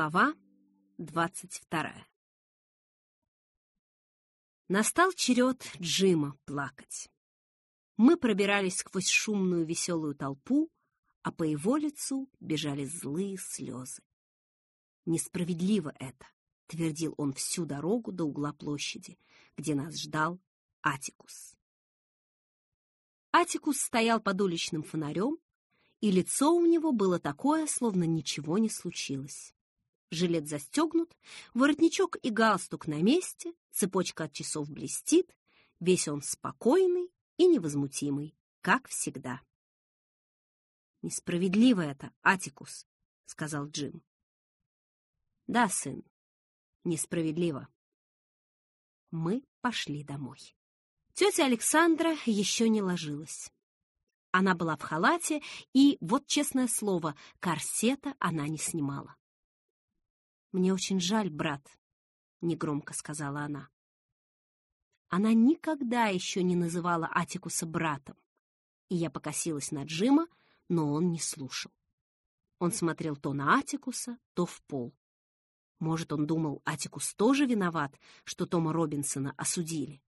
Глава двадцать вторая Настал черед Джима плакать. Мы пробирались сквозь шумную веселую толпу, а по его лицу бежали злые слезы. «Несправедливо это», — твердил он всю дорогу до угла площади, где нас ждал Атикус. Атикус стоял под уличным фонарем, и лицо у него было такое, словно ничего не случилось. Жилет застегнут, воротничок и галстук на месте, цепочка от часов блестит, весь он спокойный и невозмутимый, как всегда. «Несправедливо это, Атикус», — сказал Джим. «Да, сын, несправедливо». Мы пошли домой. Тетя Александра еще не ложилась. Она была в халате, и, вот честное слово, корсета она не снимала. «Мне очень жаль, брат», — негромко сказала она. Она никогда еще не называла Атикуса братом, и я покосилась на Джима, но он не слушал. Он смотрел то на Атикуса, то в пол. Может, он думал, Атикус тоже виноват, что Тома Робинсона осудили.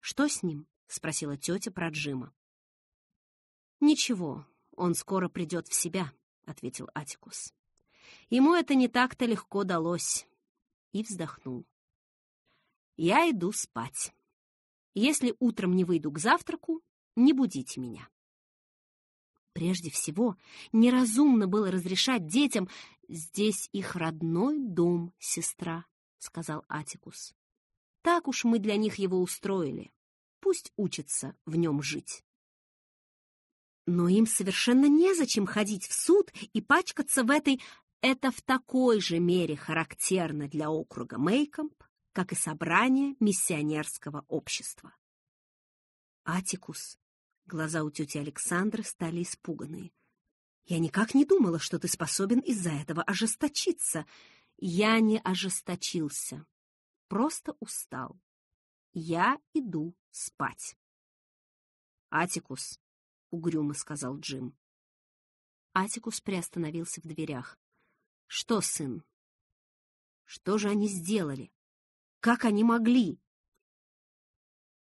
«Что с ним?» — спросила тетя про Джима. «Ничего, он скоро придет в себя», — ответил Атикус. Ему это не так-то легко далось. И вздохнул. Я иду спать. Если утром не выйду к завтраку, не будите меня. Прежде всего, неразумно было разрешать детям «Здесь их родной дом, сестра», — сказал Атикус. «Так уж мы для них его устроили. Пусть учатся в нем жить». Но им совершенно незачем ходить в суд и пачкаться в этой это в такой же мере характерно для округа Мейкомп, как и собрание миссионерского общества. Атикус. Глаза у тети Александры стали испуганные. Я никак не думала, что ты способен из-за этого ожесточиться. Я не ожесточился, просто устал. Я иду спать. Атикус, — угрюмо сказал Джим. Атикус приостановился в дверях. Что, сын? Что же они сделали? Как они могли?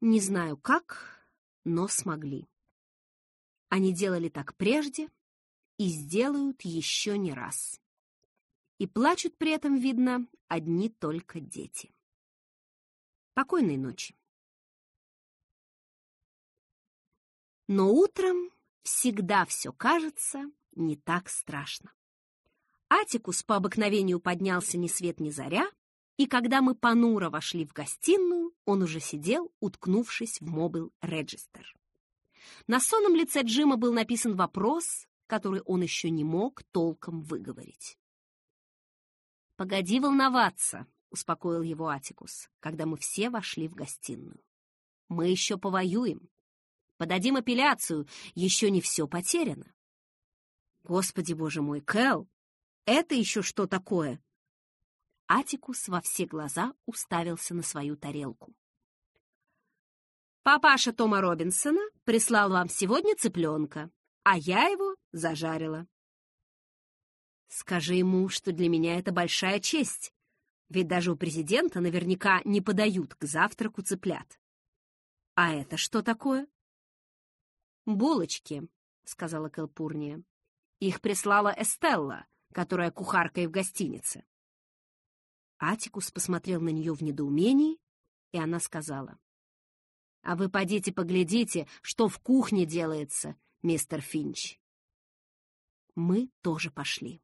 Не знаю как, но смогли. Они делали так прежде и сделают еще не раз. И плачут при этом, видно, одни только дети. Покойной ночи. Но утром всегда все кажется не так страшно. Атикус по обыкновению поднялся ни свет ни заря, и когда мы понуро вошли в гостиную, он уже сидел, уткнувшись в мобил Реджистер. На сонном лице Джима был написан вопрос, который он еще не мог толком выговорить. «Погоди волноваться», — успокоил его Атикус, когда мы все вошли в гостиную. «Мы еще повоюем. Подадим апелляцию, еще не все потеряно». «Господи, боже мой, Кэл, это еще что такое?» Атикус во все глаза уставился на свою тарелку. «Папаша Тома Робинсона прислал вам сегодня цыпленка, а я его зажарила». «Скажи ему, что для меня это большая честь, ведь даже у президента наверняка не подают к завтраку цыплят». «А это что такое?» «Булочки», — сказала Кэлпурния. «Их прислала Эстелла, которая кухарка и в гостинице. Атикус посмотрел на нее в недоумении, и она сказала. «А вы подите поглядите, что в кухне делается, мистер Финч». Мы тоже пошли.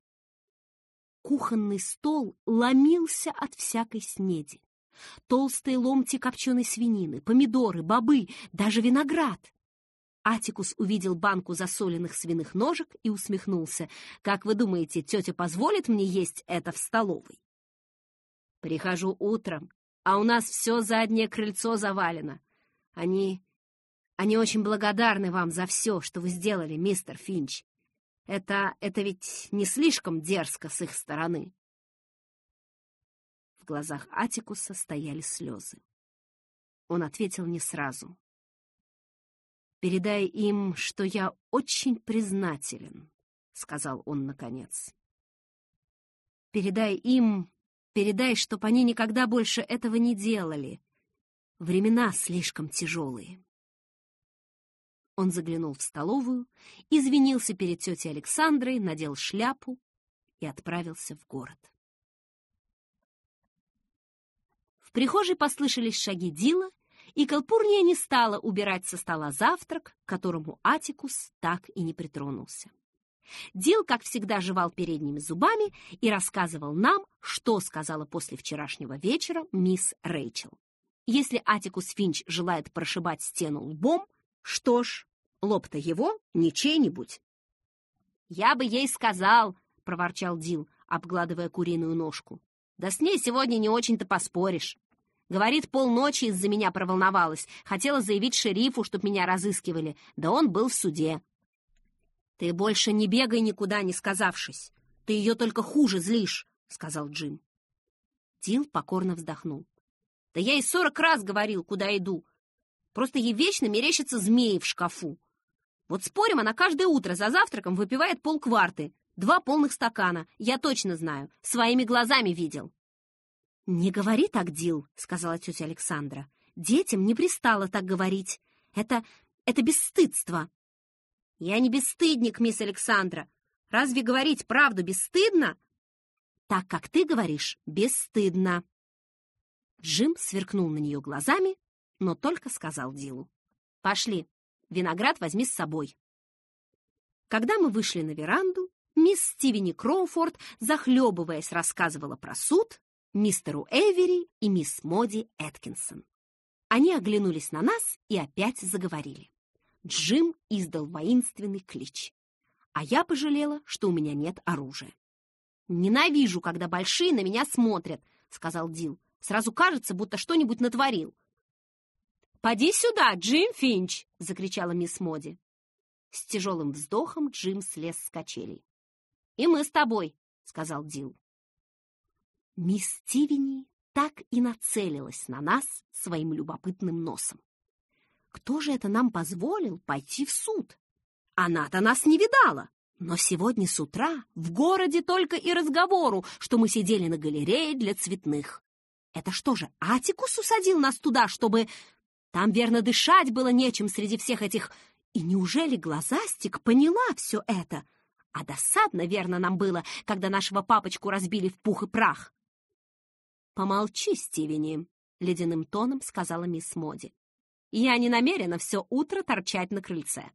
Кухонный стол ломился от всякой снеди. Толстые ломти копченой свинины, помидоры, бобы, даже виноград. Атикус увидел банку засоленных свиных ножек и усмехнулся. «Как вы думаете, тетя позволит мне есть это в столовой?» «Прихожу утром, а у нас все заднее крыльцо завалено. Они... они очень благодарны вам за все, что вы сделали, мистер Финч. Это... это ведь не слишком дерзко с их стороны?» В глазах Атикуса стояли слезы. Он ответил не сразу. «Передай им, что я очень признателен», — сказал он наконец. Передай им, передай, чтоб они никогда больше этого не делали. Времена слишком тяжелые. Он заглянул в столовую, извинился перед тетей Александрой, надел шляпу и отправился в город. В прихожей послышались шаги Дила, и Калпурния не стала убирать со стола завтрак, к которому Атикус так и не притронулся. Дил, как всегда, жевал передними зубами и рассказывал нам, что сказала после вчерашнего вечера мисс Рэйчел. Если Атикус Финч желает прошибать стену лбом, что ж, лоб-то его, не чей-нибудь. «Я бы ей сказал», — проворчал Дил, обгладывая куриную ножку. «Да с ней сегодня не очень-то поспоришь. Говорит, полночи из-за меня проволновалась. Хотела заявить шерифу, чтоб меня разыскивали. Да он был в суде. «Ты больше не бегай никуда, не сказавшись. Ты ее только хуже злишь», — сказал Джим. Дил покорно вздохнул. «Да я и сорок раз говорил, куда иду. Просто ей вечно мерещатся змеи в шкафу. Вот спорим, она каждое утро за завтраком выпивает полкварты, два полных стакана, я точно знаю, своими глазами видел». «Не говори так, Дил», — сказала тетя Александра. «Детям не пристало так говорить. Это... это бесстыдство». «Я не бесстыдник, мисс Александра. Разве говорить правду бесстыдно?» «Так, как ты говоришь, бесстыдно». Джим сверкнул на нее глазами, но только сказал Дилу. «Пошли, виноград возьми с собой». Когда мы вышли на веранду, мисс Стивени Кроуфорд, захлебываясь, рассказывала про суд мистеру Эвери и мисс Моди Эткинсон. Они оглянулись на нас и опять заговорили. Джим издал воинственный клич. А я пожалела, что у меня нет оружия. «Ненавижу, когда большие на меня смотрят», — сказал Дил. «Сразу кажется, будто что-нибудь натворил». «Поди сюда, Джим Финч!» — закричала мисс Моди. С тяжелым вздохом Джим слез с качелей. «И мы с тобой», — сказал Дил. Мисс Тивини так и нацелилась на нас своим любопытным носом. Кто же это нам позволил пойти в суд? Она-то нас не видала. Но сегодня с утра в городе только и разговору, что мы сидели на галерее для цветных. Это что же, Атикус усадил нас туда, чтобы... Там, верно, дышать было нечем среди всех этих... И неужели глазастик поняла все это? А досадно, верно, нам было, когда нашего папочку разбили в пух и прах. «Помолчи, Стивени», — ледяным тоном сказала мисс Моди. Я не намерена все утро торчать на крыльце.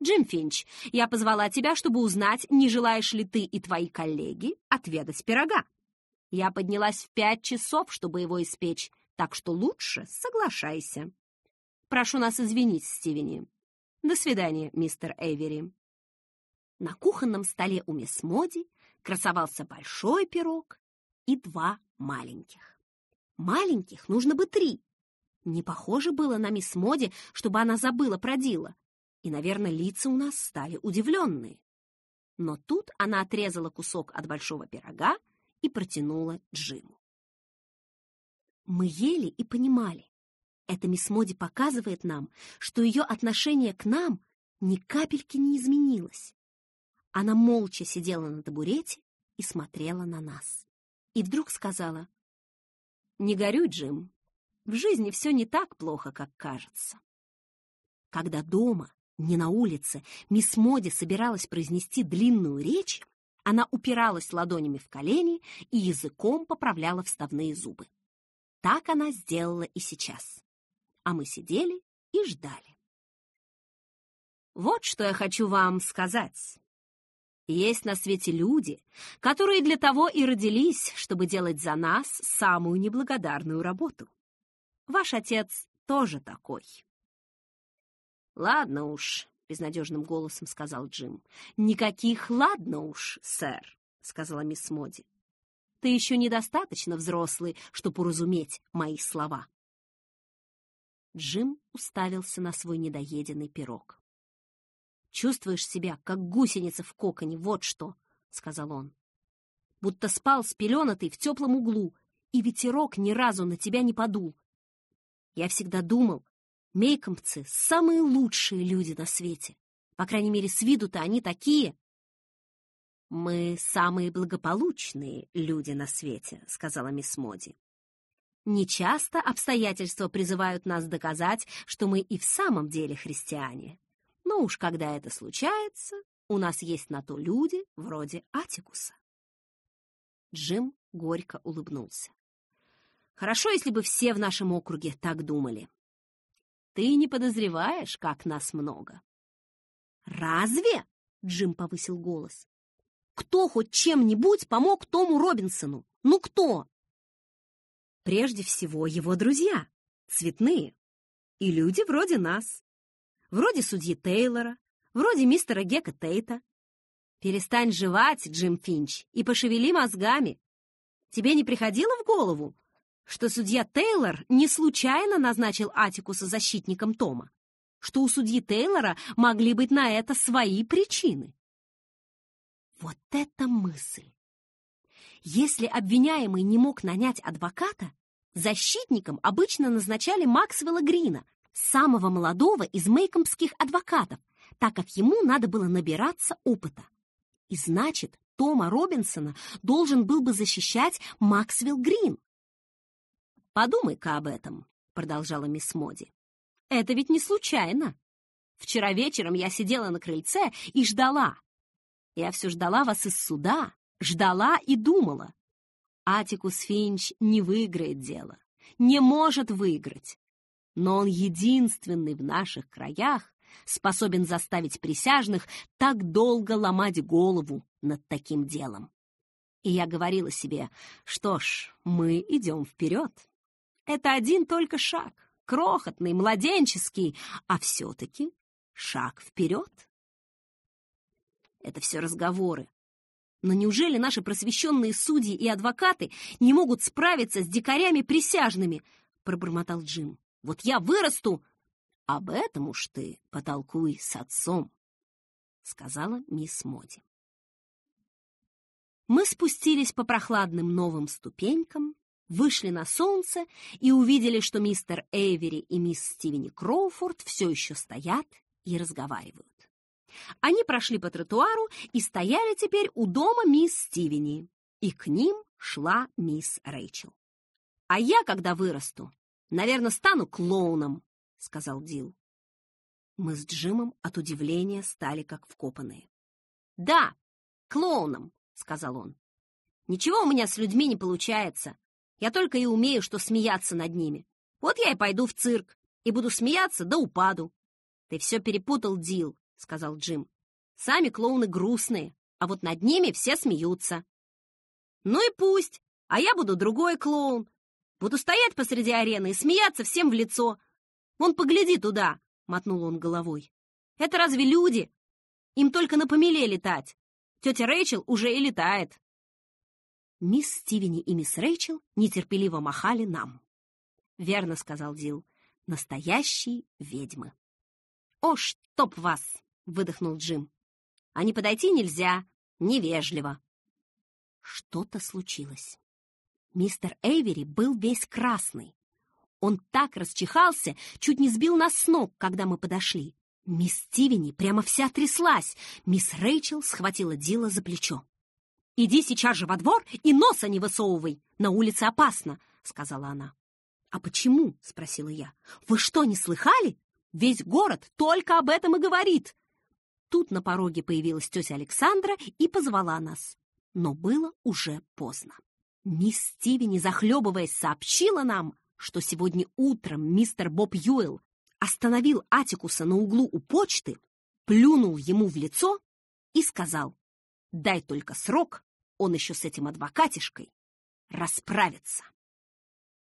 Джим Финч, я позвала тебя, чтобы узнать, не желаешь ли ты и твои коллеги отведать пирога. Я поднялась в пять часов, чтобы его испечь, так что лучше соглашайся. Прошу нас извинить, Стивени. До свидания, мистер Эйвери. На кухонном столе у мисс Моди красовался большой пирог и два маленьких. Маленьких нужно бы три, не похоже было на мисс Моди, чтобы она забыла про Дила. И, наверное, лица у нас стали удивленные. Но тут она отрезала кусок от большого пирога и протянула Джиму. Мы ели и понимали. Эта мисс Моди показывает нам, что ее отношение к нам ни капельки не изменилось. Она молча сидела на табурете и смотрела на нас. И вдруг сказала, «Не горюй, Джим, в жизни все не так плохо, как кажется. Когда дома, не на улице, мисс Моди собиралась произнести длинную речь, она упиралась ладонями в колени и языком поправляла вставные зубы. Так она сделала и сейчас. А мы сидели и ждали. Вот что я хочу вам сказать. Есть на свете люди, которые для того и родились, чтобы делать за нас самую неблагодарную работу. Ваш отец тоже такой. Ладно уж, безнадежным голосом сказал Джим. Никаких ладно уж, сэр, сказала мисс Моди. Ты еще недостаточно взрослый, чтобы уразуметь мои слова. Джим уставился на свой недоеденный пирог. «Чувствуешь себя, как гусеница в коконе, вот что!» — сказал он. «Будто спал спеленатый в теплом углу, и ветерок ни разу на тебя не подул, я всегда думал, мейкомцы — самые лучшие люди на свете. По крайней мере, с виду-то они такие. «Мы самые благополучные люди на свете», — сказала мисс Моди. «Нечасто обстоятельства призывают нас доказать, что мы и в самом деле христиане. Но уж когда это случается, у нас есть на то люди вроде Атикуса». Джим горько улыбнулся. «Хорошо, если бы все в нашем округе так думали. Ты не подозреваешь, как нас много». «Разве?» — Джим повысил голос. Кто хоть чем-нибудь помог Тому Робинсону? Ну кто? Прежде всего его друзья, цветные, и люди вроде нас. Вроде судьи Тейлора, вроде мистера Гека Тейта. Перестань жевать, Джим Финч, и пошевели мозгами. Тебе не приходило в голову, что судья Тейлор не случайно назначил Атикуса защитником Тома? Что у судьи Тейлора могли быть на это свои причины? Вот это мысль! Если обвиняемый не мог нанять адвоката, защитником обычно назначали Максвелла Грина, самого молодого из мейкомских адвокатов, так как ему надо было набираться опыта. И значит, Тома Робинсона должен был бы защищать Максвелл Грин. «Подумай-ка об этом», — продолжала мисс Моди. «Это ведь не случайно. Вчера вечером я сидела на крыльце и ждала, я все ждала вас из суда, ждала и думала. Атикус Финч не выиграет дело, не может выиграть. Но он единственный в наших краях способен заставить присяжных так долго ломать голову над таким делом. И я говорила себе, что ж, мы идем вперед. Это один только шаг, крохотный, младенческий, а все-таки шаг вперед. Это все разговоры. Но неужели наши просвещенные судьи и адвокаты не могут справиться с дикарями присяжными? Пробормотал Джим. Вот я вырасту. Об этом уж ты потолкуй с отцом, сказала мисс Моди. Мы спустились по прохладным новым ступенькам, вышли на солнце и увидели, что мистер Эйвери и мисс Стивени Кроуфорд все еще стоят и разговаривают. Они прошли по тротуару и стояли теперь у дома мисс Стивени, и к ним шла мисс Рэйчел. «А я, когда вырасту, наверное, стану клоуном», — сказал Дил. Мы с Джимом от удивления стали как вкопанные. «Да, клоуном», — сказал он. «Ничего у меня с людьми не получается. Я только и умею, что смеяться над ними. Вот я и пойду в цирк и буду смеяться до упаду. Ты все перепутал, Дил. — сказал Джим. «Сами клоуны грустные, а вот над ними все смеются». «Ну и пусть, а я буду другой клоун. Буду стоять посреди арены и смеяться всем в лицо. Вон погляди туда», — мотнул он головой. «Это разве люди? Им только на помеле летать. Тетя Рэйчел уже и летает». Мисс Стивени и мисс Рэйчел нетерпеливо махали нам. «Верно», — сказал Дил, — «настоящие ведьмы». «О, чтоб вас!» — выдохнул Джим. «А не подойти нельзя, невежливо». Что-то случилось. Мистер Эйвери был весь красный. Он так расчихался, чуть не сбил нас с ног, когда мы подошли. Мисс Стивени прямо вся тряслась. Мисс Рэйчел схватила Дила за плечо. «Иди сейчас же во двор и носа не высовывай! На улице опасно!» — сказала она. «А почему?» — спросила я. «Вы что, не слыхали? Весь город только об этом и говорит!» Тут на пороге появилась тетя Александра и позвала нас. Но было уже поздно. Мисс Стивени, захлебываясь, сообщила нам, что сегодня утром мистер Боб Юэлл остановил Атикуса на углу у почты, плюнул ему в лицо и сказал, «Дай только срок, он еще с этим адвокатишкой расправится».